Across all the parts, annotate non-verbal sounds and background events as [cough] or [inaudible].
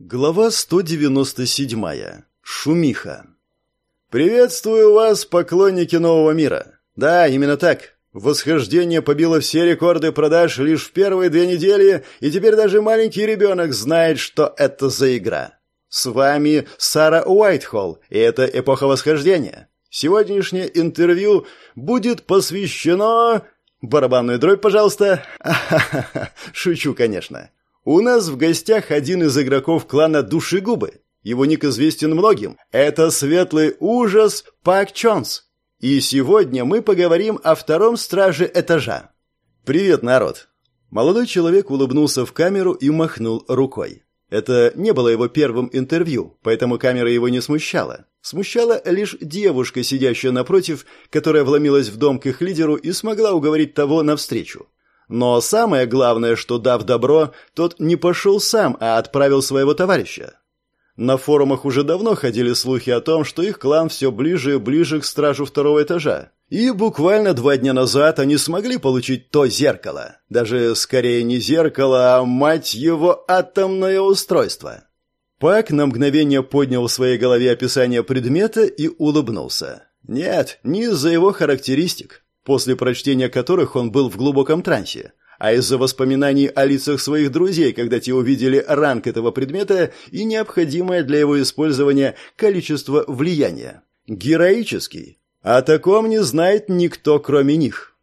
Глава 197. Шумиха. Приветствую вас, поклонники нового мира. Да, именно так. Восхождение побило все рекорды продаж лишь в первые две недели, и теперь даже маленький ребенок знает, что это за игра. С вами Сара Уайтхолл, и это эпоха восхождения. Сегодняшнее интервью будет посвящено... Барабанную дробь, пожалуйста. [laughs] Шучу, конечно. У нас в гостях один из игроков клана Душегубы. Его ник известен многим. Это светлый ужас Пак Чонс. И сегодня мы поговорим о втором страже этажа. Привет, народ. Молодой человек улыбнулся в камеру и махнул рукой. Это не было его первым интервью, поэтому камера его не смущала. Смущала лишь девушка, сидящая напротив, которая вломилась в дом к их лидеру и смогла уговорить того навстречу. Но самое главное, что дав добро, тот не пошел сам, а отправил своего товарища. На форумах уже давно ходили слухи о том, что их клан все ближе и ближе к стражу второго этажа. И буквально два дня назад они смогли получить то зеркало. Даже скорее не зеркало, а, мать его, атомное устройство. Пак на мгновение поднял в своей голове описание предмета и улыбнулся. Нет, не из-за его характеристик после прочтения которых он был в глубоком трансе, а из-за воспоминаний о лицах своих друзей, когда те увидели ранг этого предмета и необходимое для его использования количество влияния. Героический. О таком не знает никто, кроме них.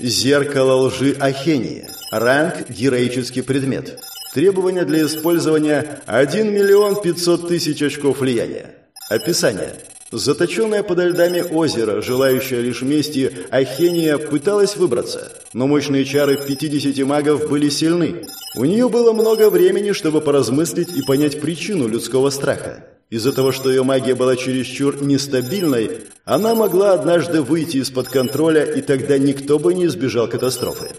Зеркало лжи Ахении. Ранг «Героический предмет». Требования для использования 1 миллион 500 тысяч очков влияния. Описание. Заточенная подо льдами озеро, желающая лишь мести, Ахения пыталась выбраться, но мощные чары 50 магов были сильны. У нее было много времени, чтобы поразмыслить и понять причину людского страха. Из-за того, что ее магия была чересчур нестабильной, она могла однажды выйти из-под контроля, и тогда никто бы не избежал катастрофы.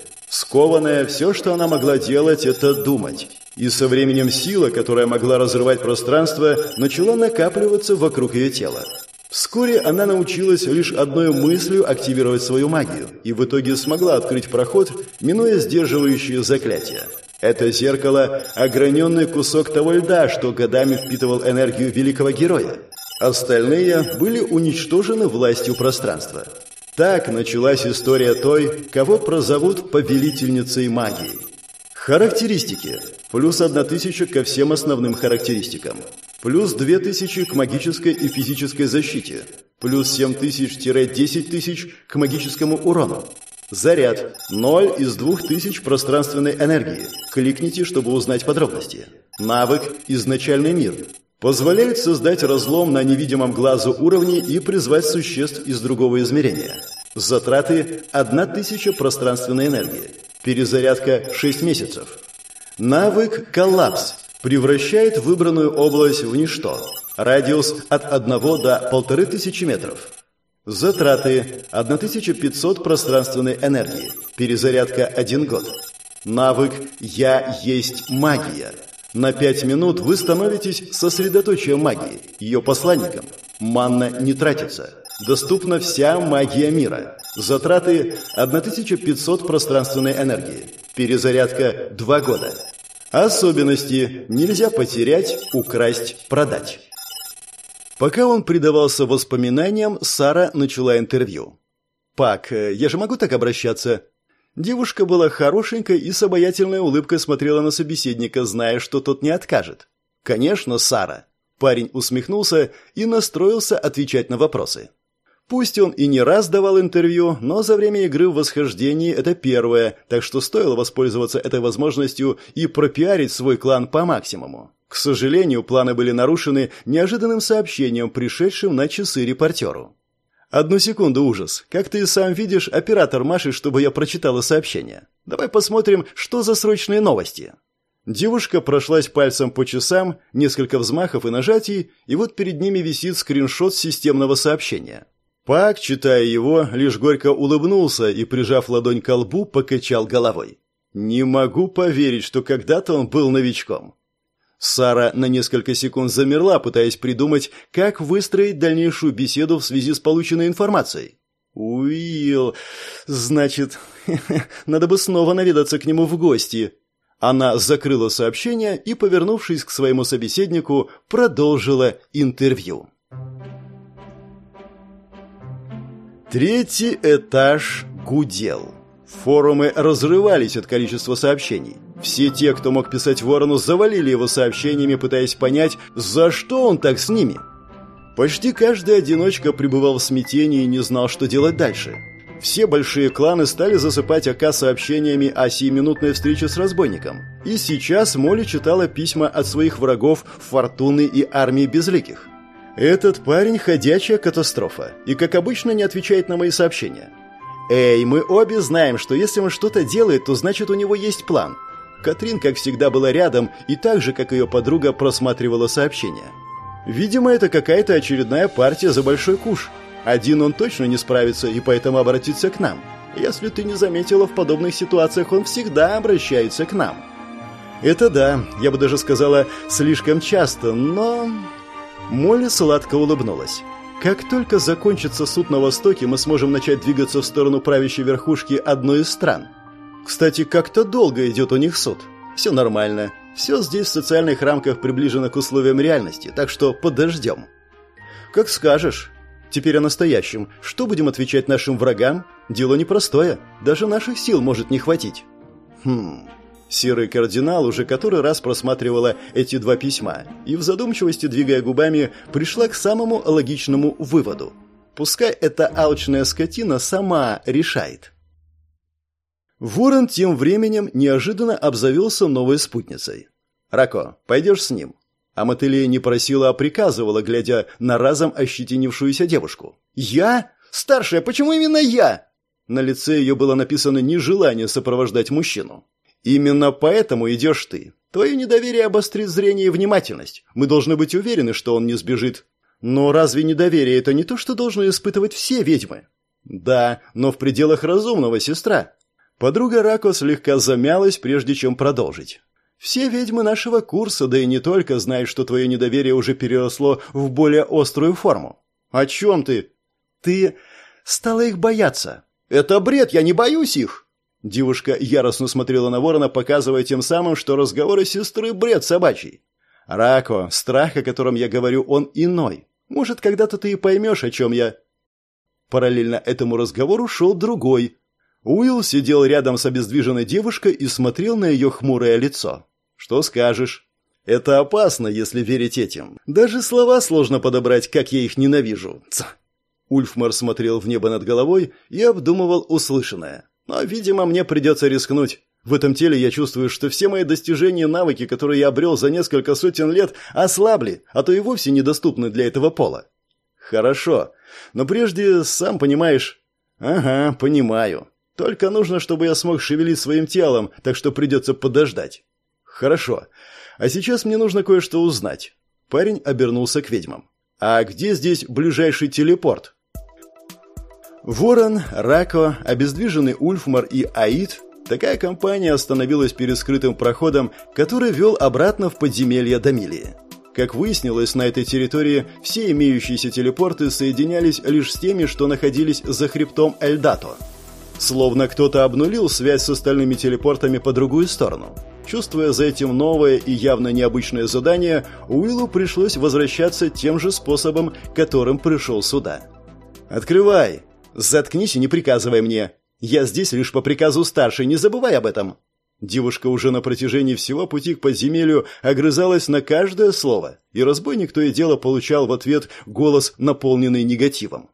Скованная, все, что она могла делать, это думать. И со временем сила, которая могла разрывать пространство, начала накапливаться вокруг ее тела. Вскоре она научилась лишь одной мыслью активировать свою магию, и в итоге смогла открыть проход, минуя сдерживающие заклятия. Это зеркало – ограненный кусок того льда, что годами впитывал энергию великого героя. Остальные были уничтожены властью пространства. Так началась история той, кого прозовут повелительницей магии. Характеристики. Плюс 1000 ко всем основным характеристикам. Плюс 2000 к магической и физической защите. Плюс 7000-10 тысяч к магическому урону. Заряд. 0 из 2000 пространственной энергии. Кликните, чтобы узнать подробности. Навык «Изначальный мир». Позволяет создать разлом на невидимом глазу уровне и призвать существ из другого измерения. Затраты – 1000 пространственной энергии. Перезарядка – 6 месяцев. Навык «Коллапс» превращает выбранную область в ничто. Радиус от 1 до 1500 метров. Затраты – 1500 пространственной энергии. Перезарядка – 1 год. Навык «Я есть магия» На пять минут вы становитесь сосредоточием магии, ее посланником. Манна не тратится. Доступна вся магия мира. Затраты 1500 пространственной энергии. Перезарядка 2 года. Особенности нельзя потерять, украсть, продать. Пока он предавался воспоминаниям, Сара начала интервью. «Пак, э, я же могу так обращаться?» Девушка была хорошенькой и с обаятельной улыбкой смотрела на собеседника, зная, что тот не откажет. «Конечно, Сара!» Парень усмехнулся и настроился отвечать на вопросы. Пусть он и не раз давал интервью, но за время игры в восхождении это первое, так что стоило воспользоваться этой возможностью и пропиарить свой клан по максимуму. К сожалению, планы были нарушены неожиданным сообщением, пришедшим на часы репортеру. «Одну секунду, ужас. Как ты сам видишь, оператор машет, чтобы я прочитала сообщение. Давай посмотрим, что за срочные новости». Девушка прошлась пальцем по часам, несколько взмахов и нажатий, и вот перед ними висит скриншот системного сообщения. Пак, читая его, лишь горько улыбнулся и, прижав ладонь к лбу, покачал головой. «Не могу поверить, что когда-то он был новичком. Сара на несколько секунд замерла, пытаясь придумать, как выстроить дальнейшую беседу в связи с полученной информацией. «Уилл, значит, [laughs] надо бы снова наведаться к нему в гости». Она закрыла сообщение и, повернувшись к своему собеседнику, продолжила интервью. Третий этаж гудел. Форумы разрывались от количества сообщений. Все те, кто мог писать Ворону, завалили его сообщениями, пытаясь понять, за что он так с ними. Почти каждый одиночка пребывал в смятении и не знал, что делать дальше. Все большие кланы стали засыпать АК сообщениями о сиюминутной встрече с разбойником. И сейчас Молли читала письма от своих врагов Фортуны и армии Безликих. Этот парень – ходячая катастрофа, и, как обычно, не отвечает на мои сообщения. Эй, мы обе знаем, что если он что-то делает, то значит у него есть план. Катрин, как всегда, была рядом и так же, как ее подруга, просматривала сообщения. Видимо, это какая-то очередная партия за большой куш – один он точно не справится и поэтому обратится к нам. Если ты не заметила, в подобных ситуациях он всегда обращается к нам. Это да, я бы даже сказала, слишком часто, но... Молли сладко улыбнулась. Как только закончится суд на Востоке, мы сможем начать двигаться в сторону правящей верхушки одной из стран. Кстати, как-то долго идет у них суд. Все нормально. Все здесь в социальных рамках приближено к условиям реальности, так что подождем. Как скажешь. Теперь о настоящем. Что будем отвечать нашим врагам? Дело непростое. Даже наших сил может не хватить. Хм... Серый кардинал уже который раз просматривала эти два письма и в задумчивости, двигая губами, пришла к самому логичному выводу. Пускай эта алчная скотина сама решает. Ворон тем временем неожиданно обзавелся новой спутницей. «Рако, пойдешь с ним?» А Мотылия не просила, а приказывала, глядя на разом ощетинившуюся девушку. «Я? Старшая, почему именно я?» На лице ее было написано нежелание сопровождать мужчину. «Именно поэтому идешь ты. Твое недоверие обострит зрение и внимательность. Мы должны быть уверены, что он не сбежит. Но разве недоверие – это не то, что должны испытывать все ведьмы?» «Да, но в пределах разумного, сестра». Подруга Рако слегка замялась, прежде чем продолжить. Все ведьмы нашего курса, да и не только, знают, что твое недоверие уже переросло в более острую форму. О чем ты? Ты стала их бояться. Это бред, я не боюсь их. Девушка яростно смотрела на ворона, показывая тем самым, что разговоры сестры бред собачий. Рако, страх, о котором я говорю, он иной. Может, когда-то ты и поймешь, о чем я. Параллельно этому разговору шел другой. Уилл сидел рядом с обездвиженной девушкой и смотрел на ее хмурое лицо. Что скажешь? Это опасно, если верить этим. Даже слова сложно подобрать, как я их ненавижу. Ц. Ульфмар смотрел в небо над головой и обдумывал услышанное. Но, видимо, мне придется рискнуть. В этом теле я чувствую, что все мои достижения и навыки, которые я обрел за несколько сотен лет, ослабли, а то и вовсе недоступны для этого пола. Хорошо. Но прежде, сам понимаешь... Ага, понимаю. Только нужно, чтобы я смог шевелить своим телом, так что придется подождать. «Хорошо. А сейчас мне нужно кое-что узнать». Парень обернулся к ведьмам. «А где здесь ближайший телепорт?» Ворон, Рако, обездвиженный Ульфмар и Аид – такая компания остановилась перед скрытым проходом, который вел обратно в подземелье Дамилии. Как выяснилось, на этой территории все имеющиеся телепорты соединялись лишь с теми, что находились за хребтом Эльдато. Словно кто-то обнулил связь с остальными телепортами по другую сторону. Чувствуя за этим новое и явно необычное задание, Уиллу пришлось возвращаться тем же способом, которым пришел сюда. «Открывай! Заткнись и не приказывай мне! Я здесь лишь по приказу старшей, не забывай об этом!» Девушка уже на протяжении всего пути к подземелью огрызалась на каждое слово, и разбойник то и дело получал в ответ голос, наполненный негативом.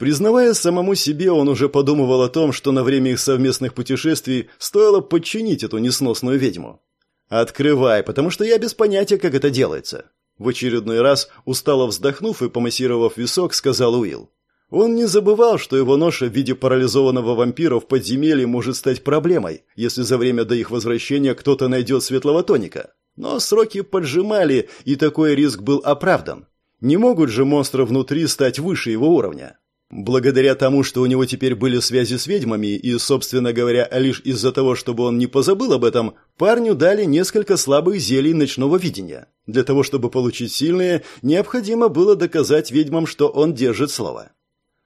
Признавая самому себе, он уже подумывал о том, что на время их совместных путешествий стоило подчинить эту несносную ведьму. «Открывай, потому что я без понятия, как это делается». В очередной раз, устало вздохнув и помассировав висок, сказал Уилл. Он не забывал, что его ноша в виде парализованного вампира в подземелье может стать проблемой, если за время до их возвращения кто-то найдет светлого тоника. Но сроки поджимали, и такой риск был оправдан. Не могут же монстры внутри стать выше его уровня. Благодаря тому, что у него теперь были связи с ведьмами, и, собственно говоря, лишь из-за того, чтобы он не позабыл об этом, парню дали несколько слабых зелий ночного видения. Для того, чтобы получить сильные, необходимо было доказать ведьмам, что он держит слово.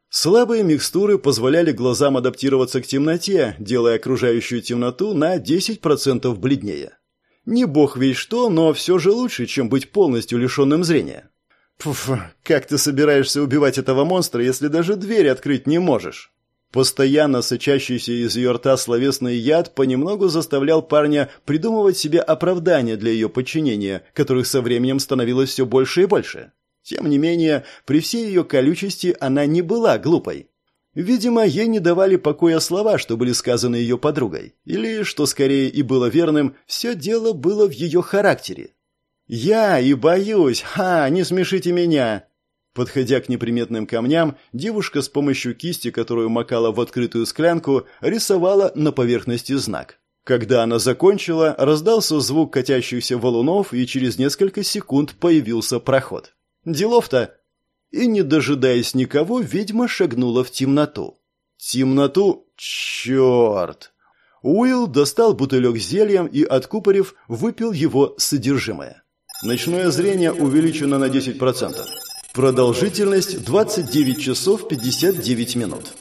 Слабые микстуры позволяли глазам адаптироваться к темноте, делая окружающую темноту на 10% бледнее. Не бог весь что, но все же лучше, чем быть полностью лишенным зрения. Пф, как ты собираешься убивать этого монстра, если даже дверь открыть не можешь? Постоянно сочащийся из ее рта словесный яд понемногу заставлял парня придумывать себе оправдания для ее подчинения, которых со временем становилось все больше и больше. Тем не менее, при всей ее колючести она не была глупой. Видимо, ей не давали покоя слова, что были сказаны ее подругой. Или, что скорее и было верным, все дело было в ее характере. «Я и боюсь! Ха, не смешите меня!» Подходя к неприметным камням, девушка с помощью кисти, которую макала в открытую склянку, рисовала на поверхности знак. Когда она закончила, раздался звук катящихся валунов, и через несколько секунд появился проход. Делов-то!» И, не дожидаясь никого, ведьма шагнула в темноту. Темноту? Черт! Уилл достал бутылек с зельем и, откупорив, выпил его содержимое. Ночное зрение увеличено на 10%. Продолжительность 29 часов 59 минут.